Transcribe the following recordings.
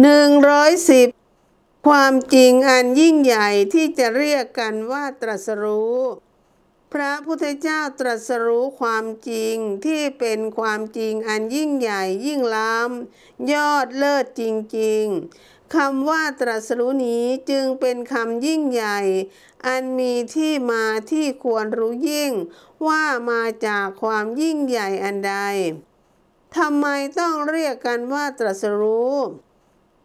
หนึ่งร้อยสิบความจริงอันยิ่งใหญ่ที่จะเรียกกันว่าตรัสรู้ พระพุทธเจ้าตรัสรู้ความจริงที่เป็นความจริงอันยิ่งใหญ่ยิ่งล้ำยอดเลิศจริง ๆคำว่าตรัสรู้นี้จึงเป็นคำยิ่งใหญ่ อันมีที่มาที่ควรรู้ยิ่ง ว่ามาจากความยิ่งใหญ่อันใดทำไมต้องเรียกกันว่าตรัสรู้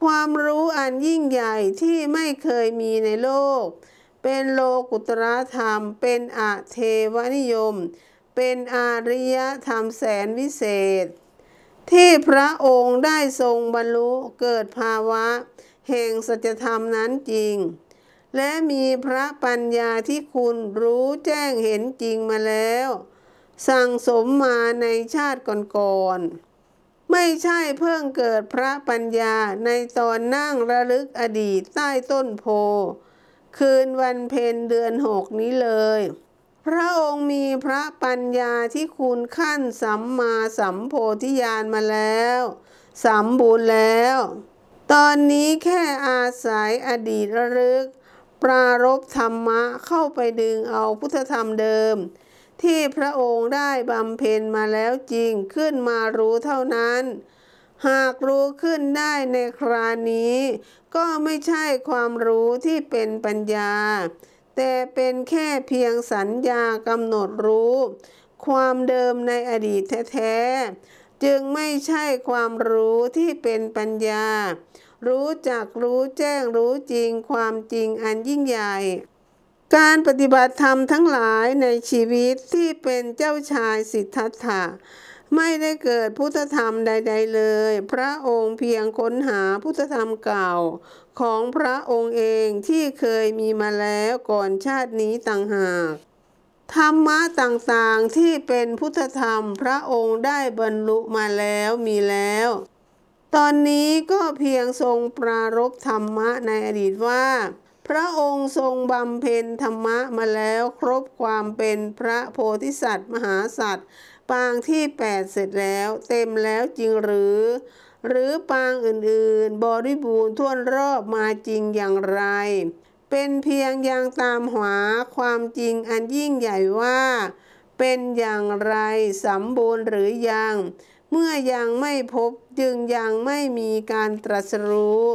ความรู้อันยิ่งใหญ่ที่ไม่เคยมีในโลก เป็นโลกุตรธรรม เป็นอาเทวนิยม เป็นอาริยธรรมแสนวิเศษ ที่พระองค์ได้ทรงบรรลุเกิดภาวะ แห่งสัจธรรมนั้นจริง และมีพระปัญญาที่คุณรู้แจ้งเห็นจริงมาแล้ว สั่งสมมาในชาติก่อนๆ ไม่ใช่เพิ่งเกิดพระปัญญาในตอนนั่งระลึกอดีตใต้ต้นโพ คืนวันเพ็ญเดือนหกนี้เลย พระองค์มีพระปัญญาที่คุณขั้นสัมมาสัมโพธิญาณมาแล้วสมบูรณ์แล้ว ตอนนี้แค่อาศัยอดีตระลึก ปรารบธรรมะเข้าไปดึงเอาพุทธธรรมเดิม ที่พระองค์ได้บำเพ็ญมาแล้วจริงขึ้นมารู้เท่านั้น หากรู้ขึ้นได้ในครานี้ ก็ไม่ใช่ความรู้ที่เป็นปัญญา แต่เป็นแค่เพียงสัญญากำหนดรู้ ความเดิมในอดีตแท้ๆจึงไม่ใช่ความรู้ที่เป็นปัญญา รู้จักรู้แจ้งรู้จริงความจริงอันยิ่งใหญ่ การปฏิบัติธรรมทั้งหลายในชีวิตที่เป็นเจ้าชายสิทธัตถะไม่ได้เกิดพุทธธรรมใด ๆ เลย พระองค์เพียงค้นหาพุทธธรรมเก่า ของพระองค์เองที่เคยมีมาแล้วก่อนชาตินี้ต่างหาก ธรรมะต่างๆที่เป็นพุทธธรรมพระองค์ได้บรรลุมาแล้วมีแล้ว ตอนนี้ก็เพียงทรงปรารบธรรมะในอดีตว่า พระองค์ทรงบำเพ็ญธรรมะมาแล้วครบความเป็นพระโพธิสัตว์ มหาสัตว์ ปางที่ 8 เสร็จแล้ว เต็มแล้วจริงหรือ หรือปางอื่นๆ บริบูรณ์ท่วรอบมาจริงอย่างไร เป็นเพียงยังตามหาความจริงอันยิ่งใหญ่ว่า เป็นอย่างไรสมบูรณ์หรือยัง เมื่อยังไม่พบจึงยังไม่มีการตรัสรู้